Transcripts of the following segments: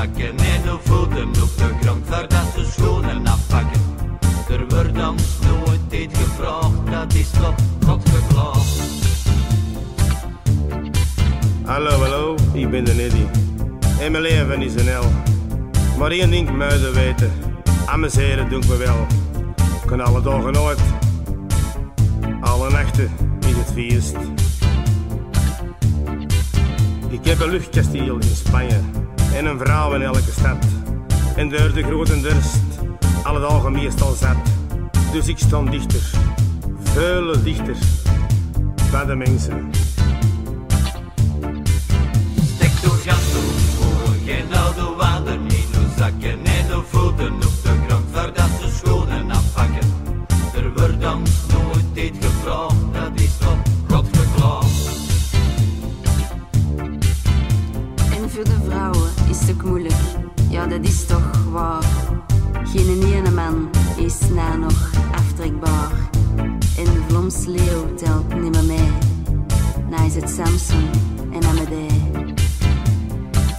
zakken en uw voeten op de grond voordat ze schoenen afpakken. Er wordt ons nooit tijd gevraagd, dat is toch God geklaagd. Hallo, hallo, ik ben de Neddy. En mijn leven is een hel. Maar één ding muiden weten. Amuseren doe ik me wel. Kan alle dagen nooit. Alle nachten in het feest. Ik heb een luchtkasteel in Spanje. En een vrouw in elke stad. En door de grote dorst. Alle dagen meestal zat. Dus ik stond dichter. Veel dichter. Bij de mensen. Is toch waar. Geen ene man is na nog aftrekbaar. En de leeuw telt nimmer mee. Na is het Samson en Amadee.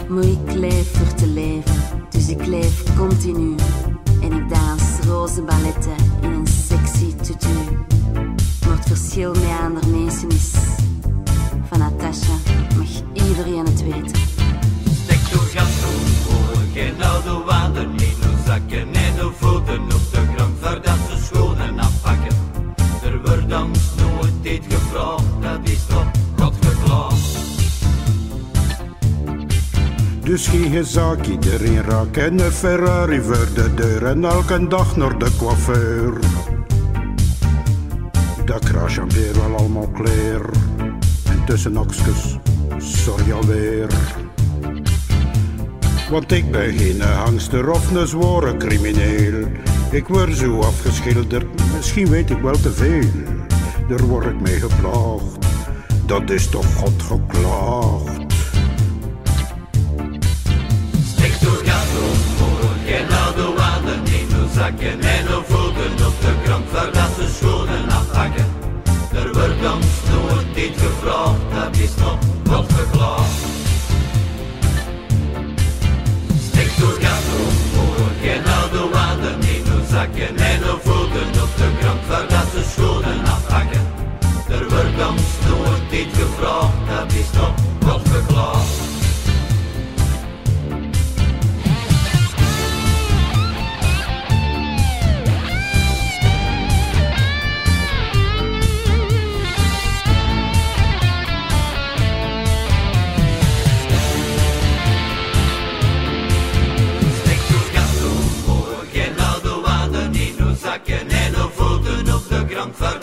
Maar ik leef voor te leven, dus ik leef continu. En ik dans roze balletten in oude water in uw zakken en uw voeten op de grond voordat ze schoenen afpakken. Er wordt ons nooit tijd gevraagd, dat is toch God geklaagd. Dus geen zaak, iedereen raakt en een Ferrari voor de deur en elke dag naar de coiffeur. Dat kraasje weer wel allemaal kleer en tussen oksjes sorry alweer. Want ik ben geen hangster of een zware crimineel. Ik word zo afgeschilderd, misschien weet ik wel te veel. Daar word ik mee geplaagd, dat is toch God geklaagd. Stek door gas toe, voor Trump